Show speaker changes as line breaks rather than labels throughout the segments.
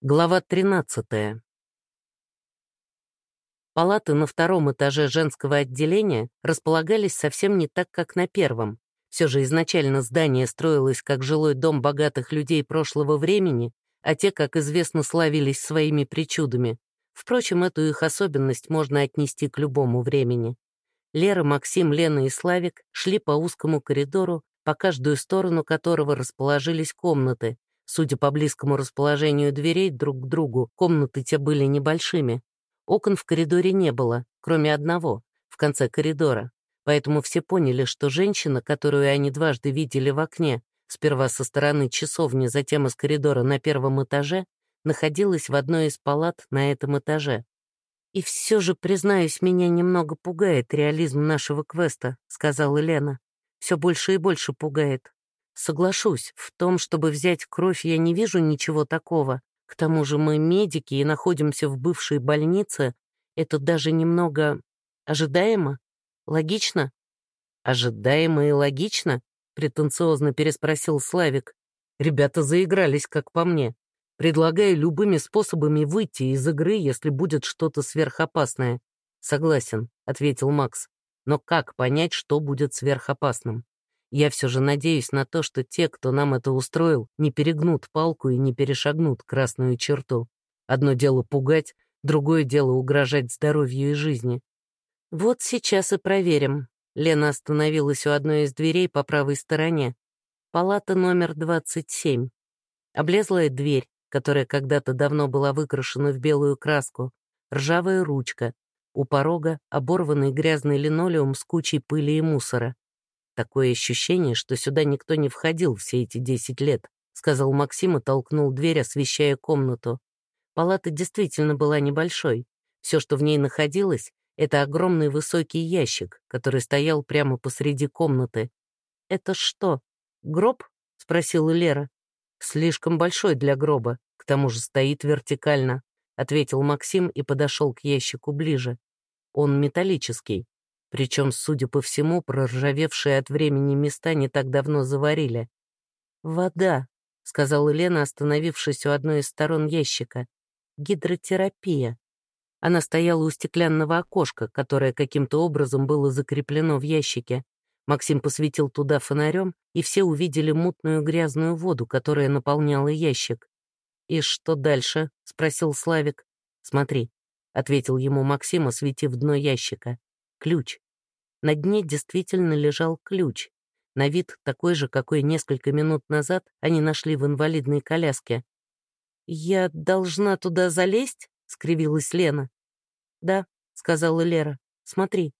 Глава 13. Палаты на втором этаже женского отделения располагались совсем не так, как на первом. Все же изначально здание строилось как жилой дом богатых людей прошлого времени, а те, как известно, славились своими причудами. Впрочем, эту их особенность можно отнести к любому времени. Лера, Максим, Лена и Славик шли по узкому коридору, по каждую сторону которого расположились комнаты, Судя по близкому расположению дверей друг к другу, комнаты те были небольшими. Окон в коридоре не было, кроме одного, в конце коридора. Поэтому все поняли, что женщина, которую они дважды видели в окне, сперва со стороны часовни, затем из коридора на первом этаже, находилась в одной из палат на этом этаже. «И все же, признаюсь, меня немного пугает реализм нашего квеста», — сказала Лена. «Все больше и больше пугает. Соглашусь, в том, чтобы взять кровь, я не вижу ничего такого. К тому же мы медики и находимся в бывшей больнице. Это даже немного ожидаемо? Логично? Ожидаемо и логично? Претенциозно переспросил Славик. Ребята заигрались, как по мне. Предлагаю любыми способами выйти из игры, если будет что-то сверхопасное. Согласен, ответил Макс. Но как понять, что будет сверхопасным? Я все же надеюсь на то, что те, кто нам это устроил, не перегнут палку и не перешагнут красную черту. Одно дело пугать, другое дело угрожать здоровью и жизни. Вот сейчас и проверим. Лена остановилась у одной из дверей по правой стороне. Палата номер 27. Облезлая дверь, которая когда-то давно была выкрашена в белую краску, ржавая ручка, у порога оборванный грязный линолеум с кучей пыли и мусора. Такое ощущение, что сюда никто не входил все эти десять лет, сказал Максим и толкнул дверь, освещая комнату. Палата действительно была небольшой. Все, что в ней находилось, это огромный высокий ящик, который стоял прямо посреди комнаты. «Это что, гроб?» — спросила Лера. «Слишком большой для гроба, к тому же стоит вертикально», — ответил Максим и подошел к ящику ближе. «Он металлический, причем, судя по всему, проржавевшие от времени места не так давно заварили. «Вода», — сказала Лена, остановившись у одной из сторон ящика. «Гидротерапия». Она стояла у стеклянного окошка, которое каким-то образом было закреплено в ящике. Максим посветил туда фонарем, и все увидели мутную грязную воду, которая наполняла ящик. «И что дальше?» — спросил Славик. «Смотри», — ответил ему Максим, осветив дно ящика. Ключ. На дне действительно лежал ключ. На вид такой же, какой несколько минут назад они нашли в инвалидной коляске. «Я должна туда залезть?» — скривилась Лена. «Да», — сказала Лера. «Смотри».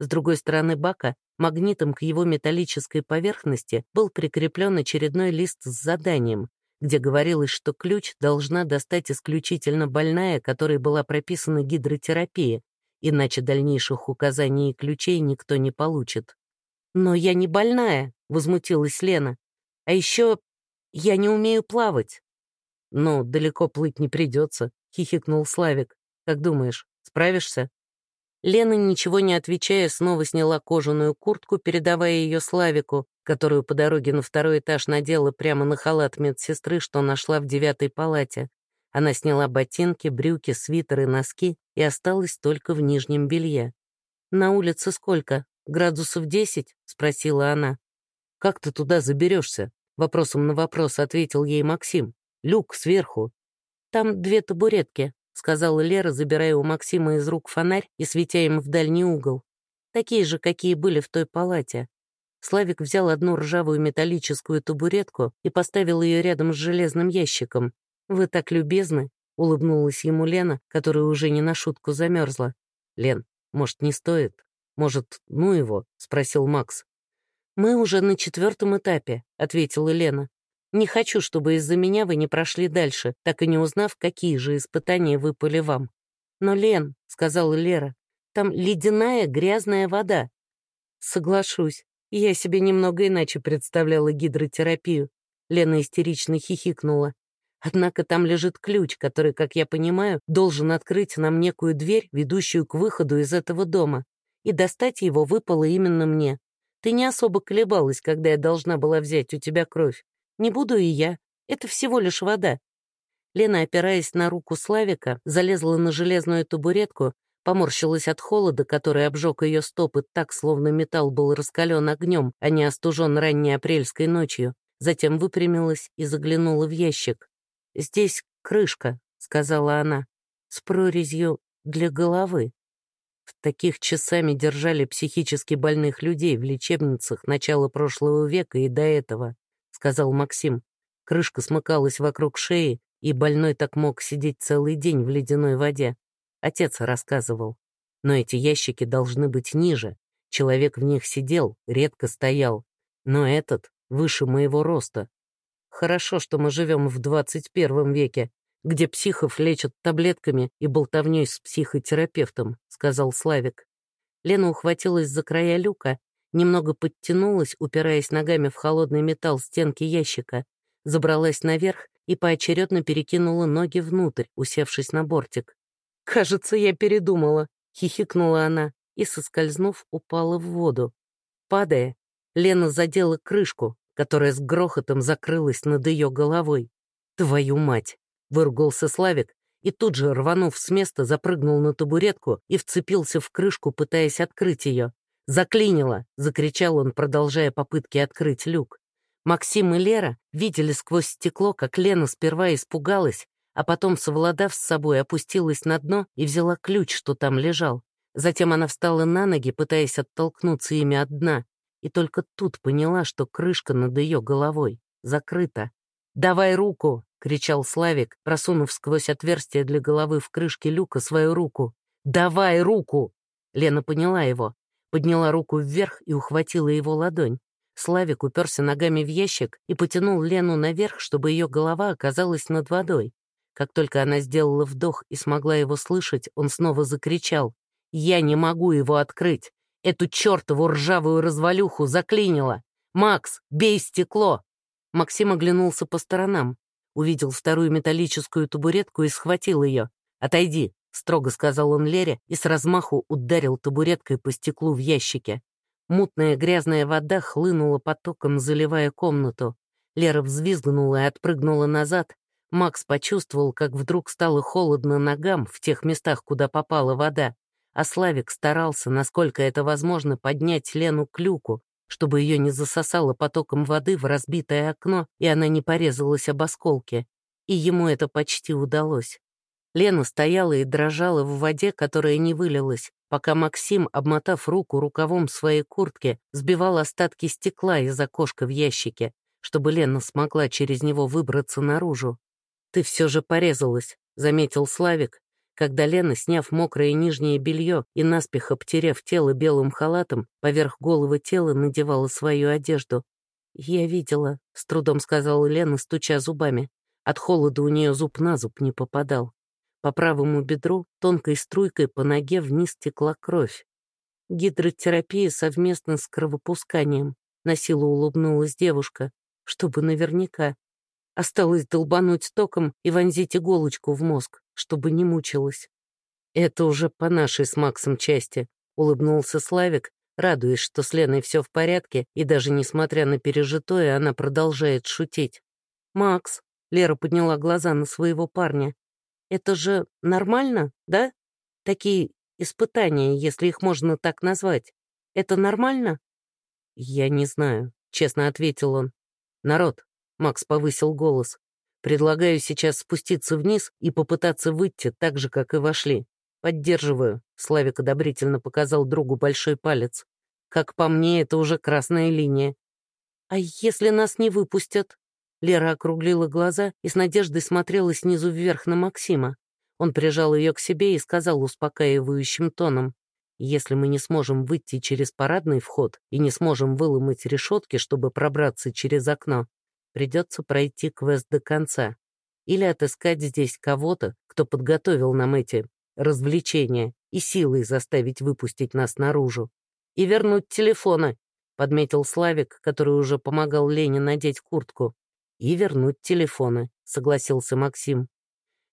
С другой стороны бака, магнитом к его металлической поверхности, был прикреплен очередной лист с заданием, где говорилось, что ключ должна достать исключительно больная, которой была прописана гидротерапия, иначе дальнейших указаний и ключей никто не получит. «Но я не больная», — возмутилась Лена. «А еще я не умею плавать». «Ну, далеко плыть не придется», — хихикнул Славик. «Как думаешь, справишься?» Лена, ничего не отвечая, снова сняла кожаную куртку, передавая ее Славику, которую по дороге на второй этаж надела прямо на халат медсестры, что нашла в девятой палате. Она сняла ботинки, брюки, свитер и носки и осталась только в нижнем белье. «На улице сколько? Градусов десять?» — спросила она. «Как ты туда заберешься?» — вопросом на вопрос ответил ей Максим. «Люк сверху». «Там две табуретки», — сказала Лера, забирая у Максима из рук фонарь и светя им в дальний угол. «Такие же, какие были в той палате». Славик взял одну ржавую металлическую табуретку и поставил ее рядом с железным ящиком, «Вы так любезны», — улыбнулась ему Лена, которая уже не на шутку замерзла. «Лен, может, не стоит? Может, ну его?» — спросил Макс. «Мы уже на четвертом этапе», — ответила Лена. «Не хочу, чтобы из-за меня вы не прошли дальше, так и не узнав, какие же испытания выпали вам». «Но, Лен», — сказала Лера, — «там ледяная грязная вода». «Соглашусь. Я себе немного иначе представляла гидротерапию». Лена истерично хихикнула. Однако там лежит ключ, который, как я понимаю, должен открыть нам некую дверь, ведущую к выходу из этого дома. И достать его выпало именно мне. Ты не особо колебалась, когда я должна была взять у тебя кровь. Не буду и я. Это всего лишь вода. Лена, опираясь на руку Славика, залезла на железную табуретку, поморщилась от холода, который обжег ее стопы так, словно металл был раскален огнем, а не остужен ранней апрельской ночью, затем выпрямилась и заглянула в ящик. «Здесь крышка», — сказала она, — «с прорезью для головы». В таких часами держали психически больных людей в лечебницах начала прошлого века и до этого, сказал Максим. Крышка смыкалась вокруг шеи, и больной так мог сидеть целый день в ледяной воде. Отец рассказывал. Но эти ящики должны быть ниже. Человек в них сидел, редко стоял. Но этот выше моего роста. Хорошо, что мы живем в 21 веке, где психов лечат таблетками и болтовней с психотерапевтом», — сказал Славик. Лена ухватилась за края люка, немного подтянулась, упираясь ногами в холодный металл стенки ящика, забралась наверх и поочередно перекинула ноги внутрь, усевшись на бортик. «Кажется, я передумала», — хихикнула она и, соскользнув, упала в воду. Падая, Лена задела крышку, которая с грохотом закрылась над ее головой. «Твою мать!» Выругался Славик и тут же, рванув с места, запрыгнул на табуретку и вцепился в крышку, пытаясь открыть ее. «Заклинило!» — закричал он, продолжая попытки открыть люк. Максим и Лера видели сквозь стекло, как Лена сперва испугалась, а потом, совладав с собой, опустилась на дно и взяла ключ, что там лежал. Затем она встала на ноги, пытаясь оттолкнуться ими от дна, и только тут поняла, что крышка над ее головой закрыта. «Давай руку!» — кричал Славик, просунув сквозь отверстие для головы в крышке люка свою руку. «Давай руку!» Лена поняла его, подняла руку вверх и ухватила его ладонь. Славик уперся ногами в ящик и потянул Лену наверх, чтобы ее голова оказалась над водой. Как только она сделала вдох и смогла его слышать, он снова закричал. «Я не могу его открыть! Эту чертову ржавую развалюху заклинило! Макс, бей стекло!» Максим оглянулся по сторонам увидел вторую металлическую табуретку и схватил ее. «Отойди», — строго сказал он Лере и с размаху ударил табуреткой по стеклу в ящике. Мутная грязная вода хлынула потоком, заливая комнату. Лера взвизгнула и отпрыгнула назад. Макс почувствовал, как вдруг стало холодно ногам в тех местах, куда попала вода. А Славик старался, насколько это возможно, поднять Лену к люку, чтобы ее не засосало потоком воды в разбитое окно, и она не порезалась об осколки. И ему это почти удалось. Лена стояла и дрожала в воде, которая не вылилась, пока Максим, обмотав руку рукавом своей куртки, сбивал остатки стекла из окошка в ящике, чтобы Лена смогла через него выбраться наружу. «Ты все же порезалась», — заметил Славик, когда Лена, сняв мокрое нижнее белье и наспех обтерев тело белым халатом, поверх головы тела надевала свою одежду. «Я видела», — с трудом сказала Лена, стуча зубами. От холода у нее зуб на зуб не попадал. По правому бедру тонкой струйкой по ноге вниз текла кровь. Гидротерапия совместно с кровопусканием. На силу улыбнулась девушка, чтобы наверняка. Осталось долбануть током и вонзить иголочку в мозг чтобы не мучилась. «Это уже по нашей с Максом части», — улыбнулся Славик, радуясь, что с Леной все в порядке, и даже несмотря на пережитое, она продолжает шутить. «Макс», — Лера подняла глаза на своего парня, «это же нормально, да? Такие испытания, если их можно так назвать. Это нормально?» «Я не знаю», — честно ответил он. «Народ», — Макс повысил голос, Предлагаю сейчас спуститься вниз и попытаться выйти так же, как и вошли. Поддерживаю. Славик одобрительно показал другу большой палец. Как по мне, это уже красная линия. А если нас не выпустят? Лера округлила глаза и с надеждой смотрела снизу вверх на Максима. Он прижал ее к себе и сказал успокаивающим тоном. «Если мы не сможем выйти через парадный вход и не сможем выломать решетки, чтобы пробраться через окно, Придется пройти квест до конца. Или отыскать здесь кого-то, кто подготовил нам эти развлечения и силой заставить выпустить нас наружу. И вернуть телефоны, подметил Славик, который уже помогал Лене надеть куртку. И вернуть телефоны, согласился Максим.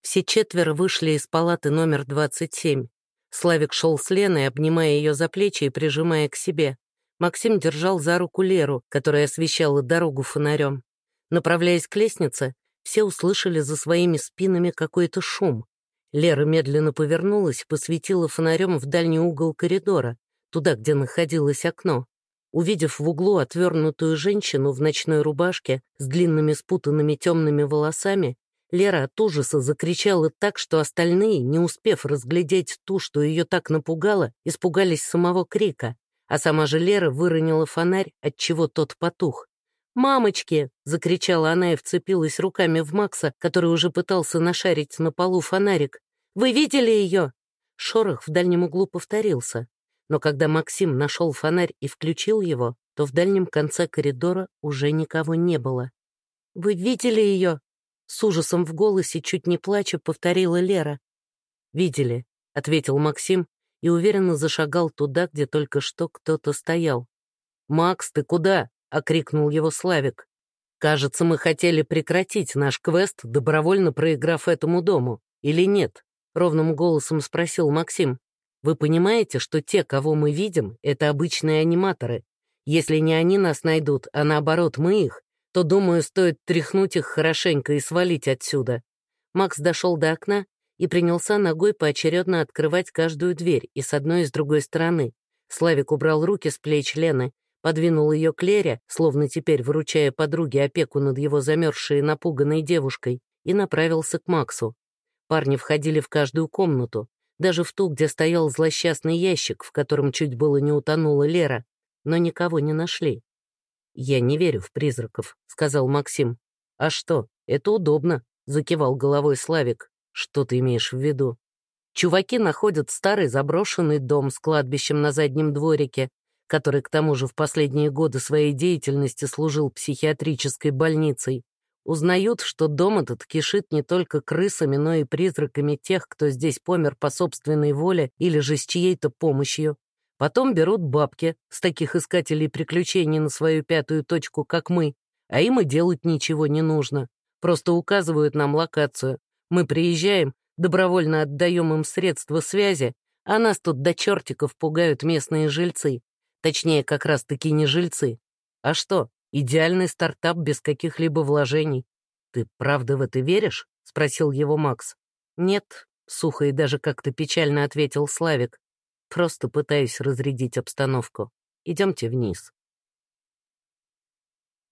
Все четверо вышли из палаты номер 27. Славик шел с Леной, обнимая ее за плечи и прижимая к себе. Максим держал за руку Леру, которая освещала дорогу фонарем. Направляясь к лестнице, все услышали за своими спинами какой-то шум. Лера медленно повернулась и посветила фонарем в дальний угол коридора, туда, где находилось окно. Увидев в углу отвернутую женщину в ночной рубашке с длинными спутанными темными волосами, Лера от ужаса закричала так, что остальные, не успев разглядеть ту, что ее так напугало, испугались самого крика, а сама же Лера выронила фонарь, отчего тот потух. «Мамочки!» — закричала она и вцепилась руками в Макса, который уже пытался нашарить на полу фонарик. «Вы видели ее?» Шорох в дальнем углу повторился. Но когда Максим нашел фонарь и включил его, то в дальнем конце коридора уже никого не было. «Вы видели ее?» С ужасом в голосе, чуть не плача, повторила Лера. «Видели», — ответил Максим и уверенно зашагал туда, где только что кто-то стоял. «Макс, ты куда?» — окрикнул его Славик. «Кажется, мы хотели прекратить наш квест, добровольно проиграв этому дому. Или нет?» — ровным голосом спросил Максим. «Вы понимаете, что те, кого мы видим, это обычные аниматоры? Если не они нас найдут, а наоборот мы их, то, думаю, стоит тряхнуть их хорошенько и свалить отсюда. Макс дошел до окна и принялся ногой поочередно открывать каждую дверь и с одной и с другой стороны. Славик убрал руки с плеч Лены, подвинул ее к Лере, словно теперь выручая подруге опеку над его замерзшей и напуганной девушкой, и направился к Максу. Парни входили в каждую комнату, даже в ту, где стоял злосчастный ящик, в котором чуть было не утонула Лера, но никого не нашли. «Я не верю в призраков», — сказал Максим. «А что, это удобно», — закивал головой Славик. «Что ты имеешь в виду?» Чуваки находят старый заброшенный дом с кладбищем на заднем дворике, который к тому же в последние годы своей деятельности служил психиатрической больницей. Узнают, что дом этот кишит не только крысами, но и призраками тех, кто здесь помер по собственной воле или же с чьей-то помощью. Потом берут бабки с таких искателей приключений на свою пятую точку, как мы, а им и делать ничего не нужно. Просто указывают нам локацию. Мы приезжаем, добровольно отдаем им средства связи, а нас тут до чертиков пугают местные жильцы. Точнее, как раз-таки не жильцы. А что, идеальный стартап без каких-либо вложений. Ты правда в это веришь? — спросил его Макс. «Нет», — сухо и даже как-то печально ответил Славик. Просто пытаюсь разрядить обстановку. Идемте вниз.